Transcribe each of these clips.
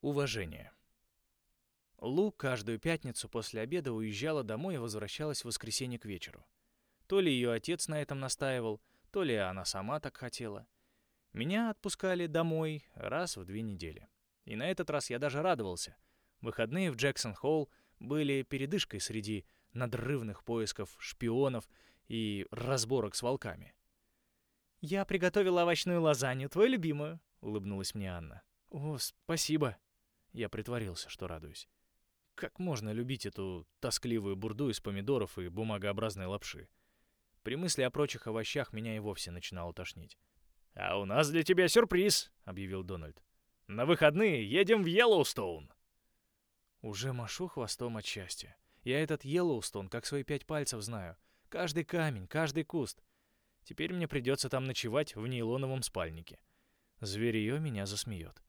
Уважение. Лу каждую пятницу после обеда уезжала домой и возвращалась в воскресенье к вечеру. То ли ее отец на этом настаивал, то ли она сама так хотела. Меня отпускали домой раз в две недели. И на этот раз я даже радовался. Выходные в Джексон-Холл были передышкой среди надрывных поисков шпионов и разборок с волками. «Я приготовила овощную лазанью, твою любимую», — улыбнулась мне Анна. «О, спасибо». Я притворился, что радуюсь. Как можно любить эту тоскливую бурду из помидоров и бумагообразной лапши? При мысли о прочих овощах меня и вовсе начинало тошнить. «А у нас для тебя сюрприз», — объявил Дональд. «На выходные едем в Йеллоустоун». Уже машу хвостом от счастья. Я этот Йеллоустон как свои пять пальцев знаю. Каждый камень, каждый куст. Теперь мне придется там ночевать в нейлоновом спальнике. Зверье меня засмеет.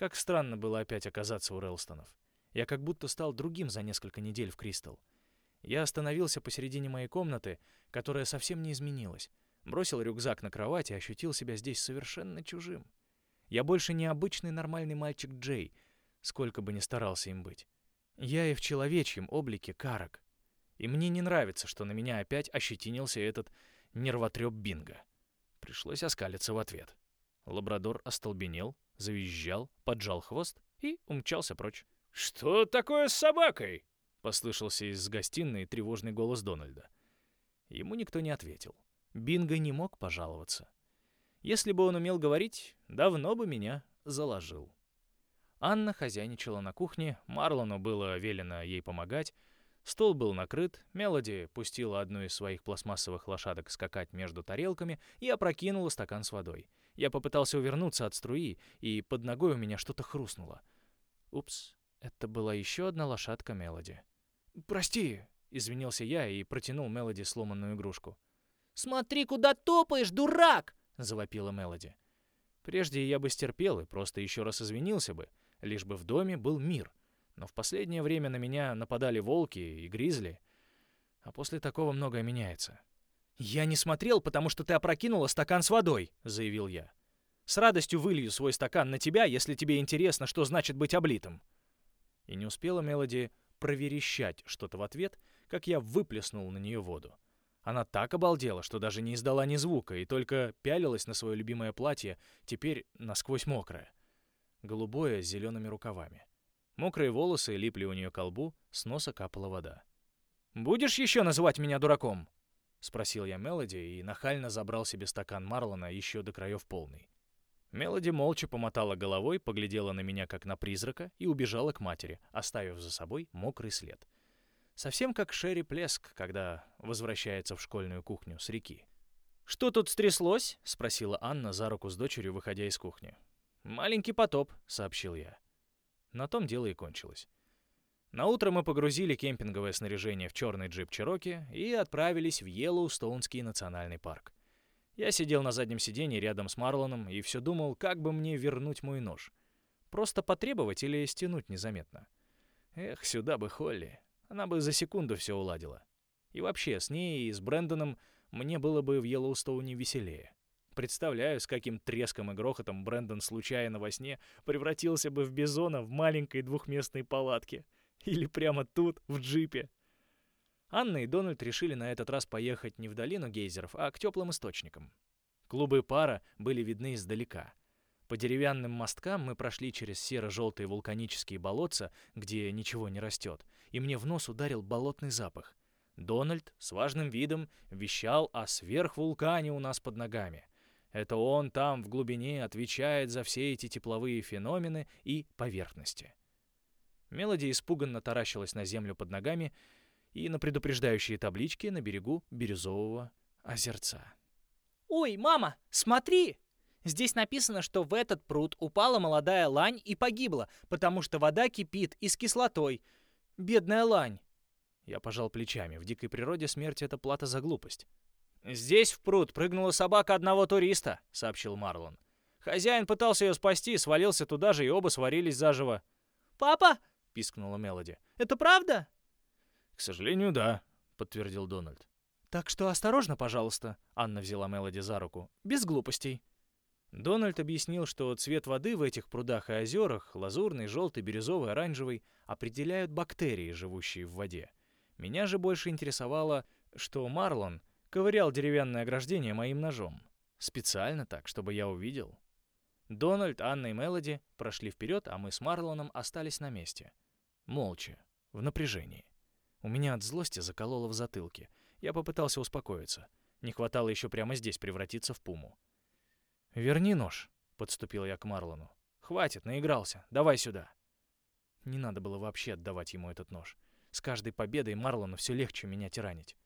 Как странно было опять оказаться у Релстонов. Я как будто стал другим за несколько недель в Кристал. Я остановился посередине моей комнаты, которая совсем не изменилась. Бросил рюкзак на кровать и ощутил себя здесь совершенно чужим. Я больше не обычный нормальный мальчик Джей, сколько бы ни старался им быть. Я и в человечьем облике Карак. И мне не нравится, что на меня опять ощетинился этот нервотреп Бинго. Пришлось оскалиться в ответ. Лабрадор остолбенел, завизжал, поджал хвост и умчался прочь. «Что такое с собакой?» — послышался из гостиной тревожный голос Дональда. Ему никто не ответил. Бинго не мог пожаловаться. Если бы он умел говорить, давно бы меня заложил. Анна хозяйничала на кухне, Марлону было велено ей помогать, Стол был накрыт, Мелоди пустила одну из своих пластмассовых лошадок скакать между тарелками и опрокинула стакан с водой. Я попытался увернуться от струи, и под ногой у меня что-то хрустнуло. Упс, это была еще одна лошадка Мелоди. «Прости!» — извинился я и протянул Мелоди сломанную игрушку. «Смотри, куда топаешь, дурак!» — завопила Мелоди. Прежде я бы стерпел и просто еще раз извинился бы, лишь бы в доме был мир. Но в последнее время на меня нападали волки и гризли, а после такого многое меняется. «Я не смотрел, потому что ты опрокинула стакан с водой», — заявил я. «С радостью вылью свой стакан на тебя, если тебе интересно, что значит быть облитым». И не успела Мелоди проверещать что-то в ответ, как я выплеснул на нее воду. Она так обалдела, что даже не издала ни звука и только пялилась на свое любимое платье, теперь насквозь мокрое. Голубое с зелеными рукавами. Мокрые волосы липли у нее к лбу, с носа капала вода. «Будешь еще называть меня дураком?» — спросил я Мелоди и нахально забрал себе стакан Марлона еще до краев полный. Мелоди молча помотала головой, поглядела на меня как на призрака и убежала к матери, оставив за собой мокрый след. Совсем как Шерри Плеск, когда возвращается в школьную кухню с реки. «Что тут стряслось?» — спросила Анна за руку с дочерью, выходя из кухни. «Маленький потоп», — сообщил я. На том дело и кончилось. На утро мы погрузили кемпинговое снаряжение в черный джип Чероки и отправились в Йеллоустоунский национальный парк. Я сидел на заднем сиденье рядом с Марлоном и все думал, как бы мне вернуть мой нож. Просто потребовать или стянуть незаметно. Эх, сюда бы Холли. Она бы за секунду все уладила. И вообще, с ней и с Брэндоном мне было бы в Йеллоустоуне веселее. Представляю, с каким треском и грохотом Брэндон случайно во сне превратился бы в бизона в маленькой двухместной палатке. Или прямо тут, в джипе. Анна и Дональд решили на этот раз поехать не в долину гейзеров, а к теплым источникам. Клубы пара были видны издалека. По деревянным мосткам мы прошли через серо-желтые вулканические болотца, где ничего не растет, и мне в нос ударил болотный запах. Дональд с важным видом вещал о сверхвулкане у нас под ногами. Это он там, в глубине, отвечает за все эти тепловые феномены и поверхности. Мелоди испуганно таращилась на землю под ногами и на предупреждающие таблички на берегу бирюзового озерца. «Ой, мама, смотри!» Здесь написано, что в этот пруд упала молодая лань и погибла, потому что вода кипит и с кислотой. Бедная лань. Я пожал плечами. В дикой природе смерть — это плата за глупость. «Здесь в пруд прыгнула собака одного туриста», — сообщил Марлон. Хозяин пытался ее спасти, свалился туда же, и оба сварились заживо. «Папа!» — пискнула Мелоди. «Это правда?» «К сожалению, да», — подтвердил Дональд. «Так что осторожно, пожалуйста», — Анна взяла Мелоди за руку. «Без глупостей». Дональд объяснил, что цвет воды в этих прудах и озерах, лазурный, желтый, бирюзовый, оранжевый, определяют бактерии, живущие в воде. Меня же больше интересовало, что Марлон ковырял деревянное ограждение моим ножом. Специально так, чтобы я увидел. Дональд, Анна и Мелоди прошли вперед, а мы с Марлоном остались на месте. Молча, в напряжении. У меня от злости закололо в затылке. Я попытался успокоиться. Не хватало еще прямо здесь превратиться в пуму. «Верни нож», — подступил я к Марлону. «Хватит, наигрался. Давай сюда». Не надо было вообще отдавать ему этот нож. С каждой победой Марлону все легче меня тиранить.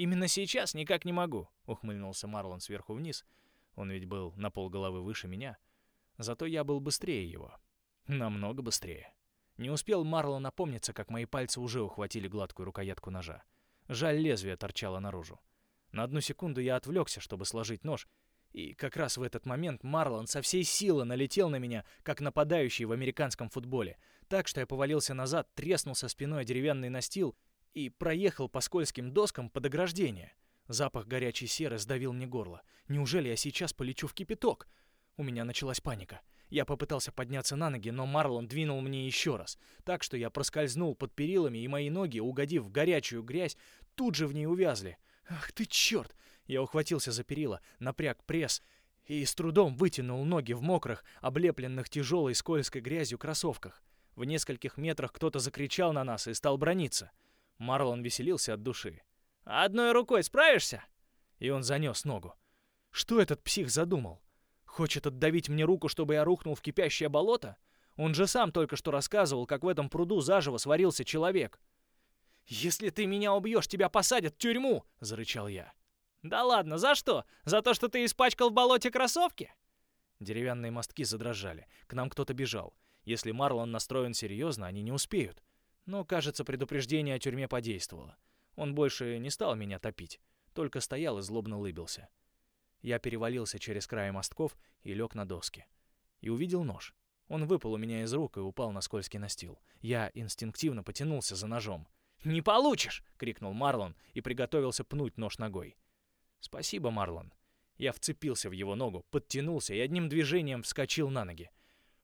«Именно сейчас никак не могу», — ухмыльнулся Марлон сверху вниз. Он ведь был на полголовы выше меня. Зато я был быстрее его. Намного быстрее. Не успел Марлон напомниться, как мои пальцы уже ухватили гладкую рукоятку ножа. Жаль, лезвие торчало наружу. На одну секунду я отвлекся, чтобы сложить нож, и как раз в этот момент Марлон со всей силы налетел на меня, как нападающий в американском футболе, так что я повалился назад, треснулся спиной о деревянный настил и проехал по скользким доскам под ограждение. Запах горячей серы сдавил мне горло. Неужели я сейчас полечу в кипяток? У меня началась паника. Я попытался подняться на ноги, но Марлон двинул мне еще раз, так что я проскользнул под перилами, и мои ноги, угодив в горячую грязь, тут же в ней увязли. Ах ты черт! Я ухватился за перила, напряг пресс и с трудом вытянул ноги в мокрых, облепленных тяжелой скользкой грязью кроссовках. В нескольких метрах кто-то закричал на нас и стал брониться. Марлон веселился от души. «Одной рукой справишься?» И он занес ногу. Что этот псих задумал? Хочет отдавить мне руку, чтобы я рухнул в кипящее болото? Он же сам только что рассказывал, как в этом пруду заживо сварился человек. «Если ты меня убьешь, тебя посадят в тюрьму!» — зарычал я. «Да ладно, за что? За то, что ты испачкал в болоте кроссовки?» Деревянные мостки задрожали. К нам кто-то бежал. Если Марлон настроен серьезно, они не успеют. Но, кажется, предупреждение о тюрьме подействовало. Он больше не стал меня топить, только стоял и злобно улыбился. Я перевалился через край мостков и лег на доски. И увидел нож. Он выпал у меня из рук и упал на скользкий настил. Я инстинктивно потянулся за ножом. «Не получишь!» — крикнул Марлон и приготовился пнуть нож ногой. «Спасибо, Марлон». Я вцепился в его ногу, подтянулся и одним движением вскочил на ноги.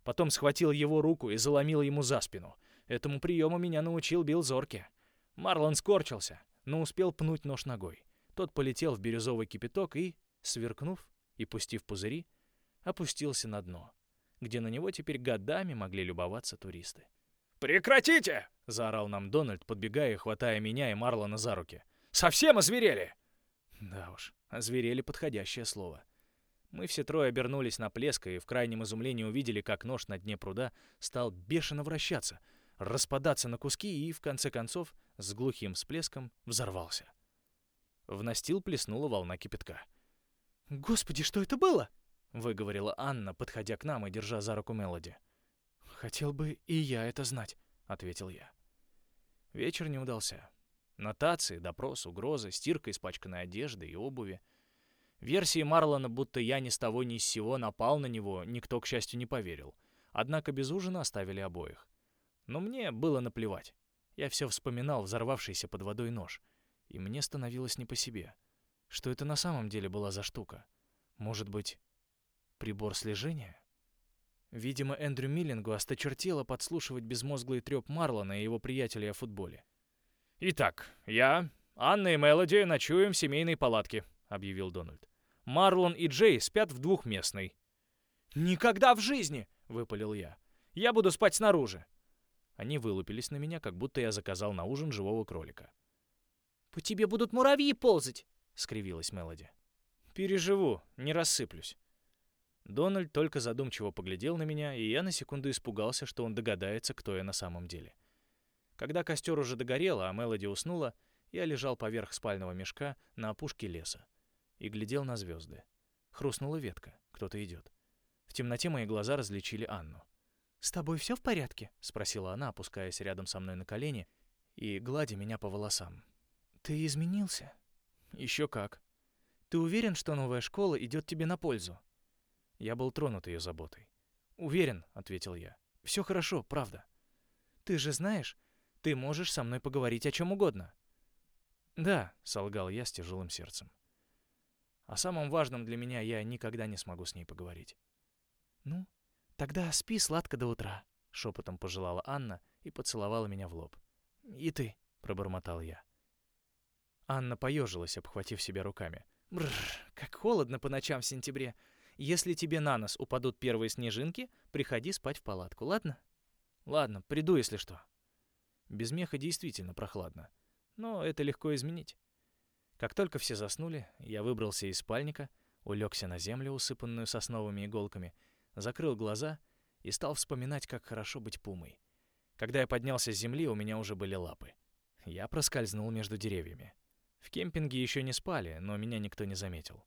Потом схватил его руку и заломил ему за спину. Этому приему меня научил Билл Зорке. Марлон скорчился, но успел пнуть нож ногой. Тот полетел в бирюзовый кипяток и, сверкнув и пустив пузыри, опустился на дно, где на него теперь годами могли любоваться туристы. «Прекратите!» — заорал нам Дональд, подбегая и хватая меня и Марлона за руки. «Совсем озверели!» Да уж, озверели подходящее слово. Мы все трое обернулись на плеск и в крайнем изумлении увидели, как нож на дне пруда стал бешено вращаться, распадаться на куски и, в конце концов, с глухим всплеском взорвался. В настил плеснула волна кипятка. «Господи, что это было?» — выговорила Анна, подходя к нам и держа за руку Мелоди. «Хотел бы и я это знать», — ответил я. Вечер не удался. Нотации, допрос, угрозы, стирка испачканной одежды и обуви. Версии Марлона, будто я ни с того ни с сего напал на него, никто, к счастью, не поверил. Однако без ужина оставили обоих. Но мне было наплевать. Я все вспоминал взорвавшийся под водой нож. И мне становилось не по себе. Что это на самом деле была за штука? Может быть, прибор слежения? Видимо, Эндрю Миллингу осточертело подслушивать безмозглый трёп Марлона и его приятелей о футболе. «Итак, я, Анна и Мелоди ночуем в семейной палатке», — объявил Дональд. «Марлон и Джей спят в двухместной». «Никогда в жизни!» — выпалил я. «Я буду спать снаружи». Они вылупились на меня, как будто я заказал на ужин живого кролика. «По тебе будут муравьи ползать!» — скривилась Мелоди. «Переживу, не рассыплюсь». Дональд только задумчиво поглядел на меня, и я на секунду испугался, что он догадается, кто я на самом деле. Когда костер уже догорел, а Мелоди уснула, я лежал поверх спального мешка на опушке леса и глядел на звезды. Хрустнула ветка, кто-то идет. В темноте мои глаза различили Анну. «С тобой все в порядке?» — спросила она, опускаясь рядом со мной на колени и гладя меня по волосам. «Ты изменился?» «Еще как». «Ты уверен, что новая школа идет тебе на пользу?» Я был тронут ее заботой. «Уверен», — ответил я. «Все хорошо, правда». «Ты же знаешь, ты можешь со мной поговорить о чем угодно». «Да», — солгал я с тяжелым сердцем. О самом важном для меня я никогда не смогу с ней поговорить. «Ну, тогда спи сладко до утра», — шепотом пожелала Анна и поцеловала меня в лоб. «И ты», — пробормотал я. Анна поежилась, обхватив себя руками. «Бррр, как холодно по ночам в сентябре. Если тебе на нос упадут первые снежинки, приходи спать в палатку, ладно?» «Ладно, приду, если что». Без меха действительно прохладно, но это легко изменить. Как только все заснули, я выбрался из спальника, улегся на землю, усыпанную сосновыми иголками, закрыл глаза и стал вспоминать, как хорошо быть пумой. Когда я поднялся с земли, у меня уже были лапы. Я проскользнул между деревьями. В кемпинге еще не спали, но меня никто не заметил.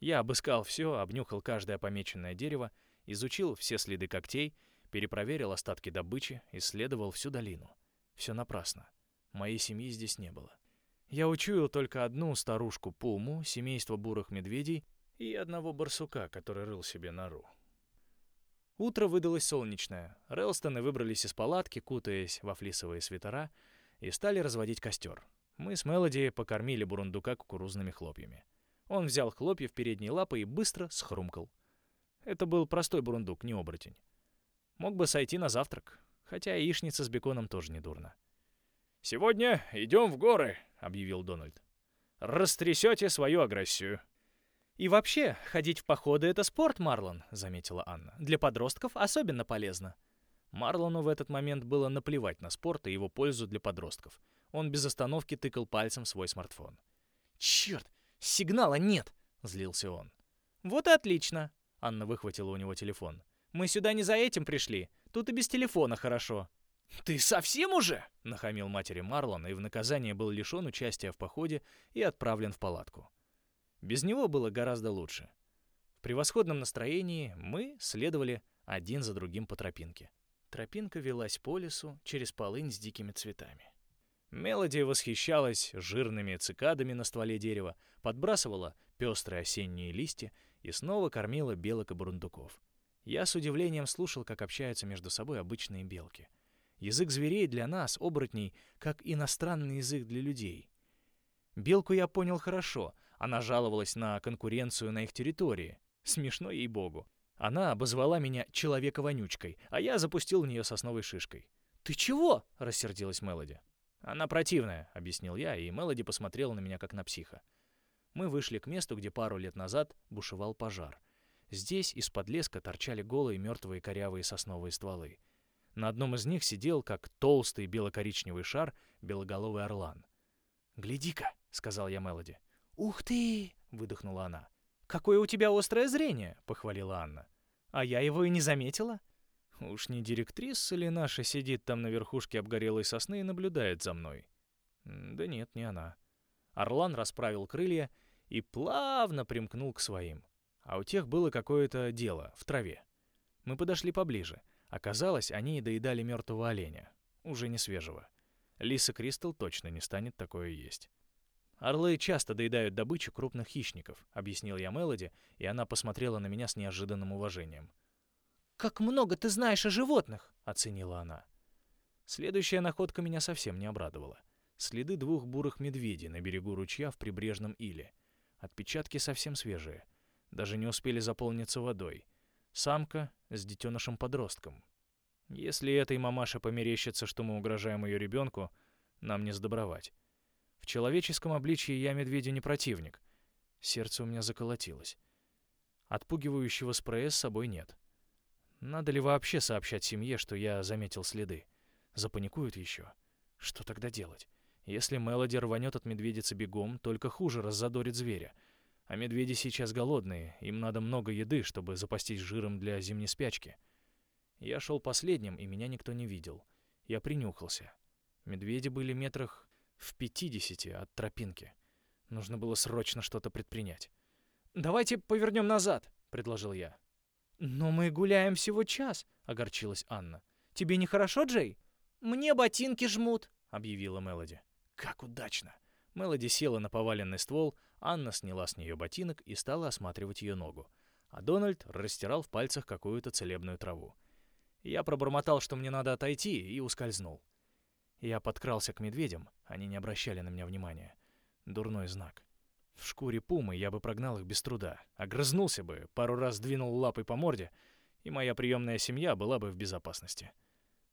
Я обыскал все, обнюхал каждое помеченное дерево, изучил все следы когтей, перепроверил остатки добычи, исследовал всю долину. Все напрасно. Моей семьи здесь не было. Я учуял только одну старушку Пуму, семейство бурых медведей и одного барсука, который рыл себе нору. Утро выдалось солнечное. Релстоны выбрались из палатки, кутаясь во флисовые свитера, и стали разводить костер. Мы с Мелоди покормили бурундука кукурузными хлопьями. Он взял хлопья в передние лапы и быстро схрумкал. Это был простой бурундук, не оборотень. Мог бы сойти на завтрак, хотя яичница с беконом тоже не дурно. «Сегодня идем в горы», — объявил Дональд. «Растрясете свою агрессию». «И вообще, ходить в походы — это спорт, Марлон», — заметила Анна. «Для подростков особенно полезно». Марлону в этот момент было наплевать на спорт и его пользу для подростков. Он без остановки тыкал пальцем свой смартфон. «Черт, сигнала нет!» — злился он. «Вот и отлично!» — Анна выхватила у него телефон. «Мы сюда не за этим пришли. Тут и без телефона хорошо». «Ты совсем уже?» — нахамил матери Марлон и в наказание был лишен участия в походе и отправлен в палатку. Без него было гораздо лучше. В превосходном настроении мы следовали один за другим по тропинке. Тропинка велась по лесу через полынь с дикими цветами. Мелоди восхищалась жирными цикадами на стволе дерева, подбрасывала пестрые осенние листья и снова кормила белок и бурундуков. Я с удивлением слушал, как общаются между собой обычные белки — Язык зверей для нас, оборотней, как иностранный язык для людей. Белку я понял хорошо. Она жаловалась на конкуренцию на их территории. Смешно ей-богу. Она обозвала меня «человека-вонючкой», а я запустил в нее сосновой шишкой. «Ты чего?» — рассердилась Мелоди. «Она противная», — объяснил я, и Мелоди посмотрела на меня как на психа. Мы вышли к месту, где пару лет назад бушевал пожар. Здесь из-под леска торчали голые мертвые корявые сосновые стволы. На одном из них сидел, как толстый бело-коричневый шар, белоголовый орлан. «Гляди-ка», — сказал я Мелоди. «Ух ты!» — выдохнула она. «Какое у тебя острое зрение!» — похвалила Анна. «А я его и не заметила». «Уж не директриса ли наша сидит там на верхушке обгорелой сосны и наблюдает за мной?» «Да нет, не она». Орлан расправил крылья и плавно примкнул к своим. А у тех было какое-то дело в траве. Мы подошли поближе — Оказалось, они и доедали мертвого оленя, уже не свежего. Лиса Кристал точно не станет такое есть. «Орлы часто доедают добычу крупных хищников», — объяснил я Мелоди, и она посмотрела на меня с неожиданным уважением. «Как много ты знаешь о животных!» — оценила она. Следующая находка меня совсем не обрадовала. Следы двух бурых медведей на берегу ручья в прибрежном иле. Отпечатки совсем свежие. Даже не успели заполниться водой. Самка с детенышем-подростком. Если этой мамаше померещится, что мы угрожаем ее ребенку, нам не сдобровать. В человеческом обличье я медведю не противник. Сердце у меня заколотилось. Отпугивающего спрея с собой нет. Надо ли вообще сообщать семье, что я заметил следы? Запаникуют еще. Что тогда делать? Если Мелоди рванет от медведицы бегом, только хуже раззадорит зверя — а медведи сейчас голодные, им надо много еды, чтобы запастись жиром для зимней спячки. Я шел последним, и меня никто не видел. Я принюхался. Медведи были метрах в пятидесяти от тропинки. Нужно было срочно что-то предпринять. «Давайте повернем назад», — предложил я. «Но мы гуляем всего час», — огорчилась Анна. «Тебе нехорошо, Джей?» «Мне ботинки жмут», — объявила Мелоди. «Как удачно!» Мелоди села на поваленный ствол, Анна сняла с нее ботинок и стала осматривать ее ногу. А Дональд растирал в пальцах какую-то целебную траву. Я пробормотал, что мне надо отойти, и ускользнул. Я подкрался к медведям, они не обращали на меня внимания. Дурной знак. В шкуре пумы я бы прогнал их без труда, огрызнулся бы, пару раз двинул лапой по морде, и моя приемная семья была бы в безопасности.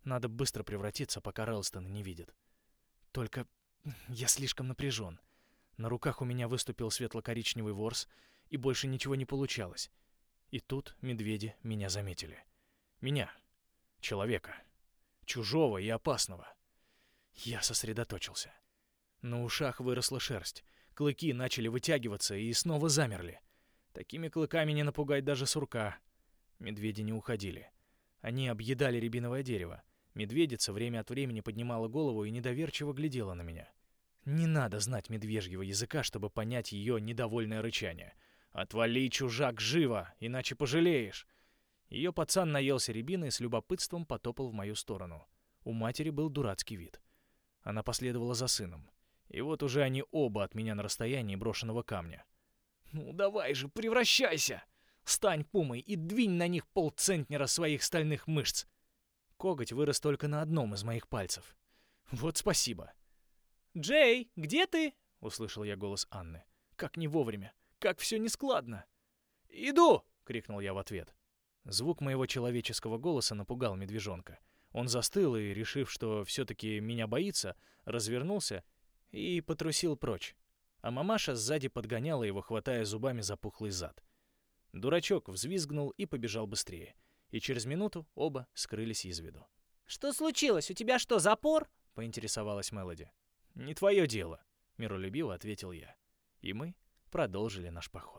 Надо быстро превратиться, пока Релстон не видит. Только я слишком напряжен. На руках у меня выступил светло-коричневый ворс, и больше ничего не получалось. И тут медведи меня заметили. Меня. Человека. Чужого и опасного. Я сосредоточился. На ушах выросла шерсть. Клыки начали вытягиваться и снова замерли. Такими клыками не напугать даже сурка. Медведи не уходили. Они объедали рябиновое дерево. Медведица время от времени поднимала голову и недоверчиво глядела на меня. Не надо знать медвежьего языка, чтобы понять ее недовольное рычание. «Отвали, чужак, живо, иначе пожалеешь!» Ее пацан наелся рябины и с любопытством потопал в мою сторону. У матери был дурацкий вид. Она последовала за сыном. И вот уже они оба от меня на расстоянии брошенного камня. «Ну давай же, превращайся! Стань пумой и двинь на них полцентнера своих стальных мышц!» Коготь вырос только на одном из моих пальцев. «Вот спасибо!» «Джей, где ты?» — услышал я голос Анны. «Как не вовремя! Как все нескладно!» «Иду!» — крикнул я в ответ. Звук моего человеческого голоса напугал медвежонка. Он застыл и, решив, что все-таки меня боится, развернулся и потрусил прочь. А мамаша сзади подгоняла его, хватая зубами за пухлый зад. Дурачок взвизгнул и побежал быстрее. И через минуту оба скрылись из виду. «Что случилось? У тебя что, запор?» — поинтересовалась Мелоди. «Не твое дело», — миролюбиво ответил я. И мы продолжили наш поход.